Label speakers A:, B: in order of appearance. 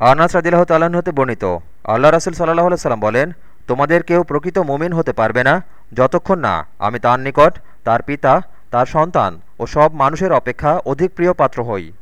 A: আনাস রাজিল্লাহ তাল্লাহ্ন হতে বর্ণিত, আল্লাহ রাসুল সাল্লাহ সাল্লাম বলেন, তোমাদের কেউ প্রকৃত মুমিন হতে পারবে না, যতক্ষণ না আমি তার নিকট, তার পিতা, তার সন্তান ও সব মানুষের অপেক্ষা অধিক প্রিয় পাত্র হই।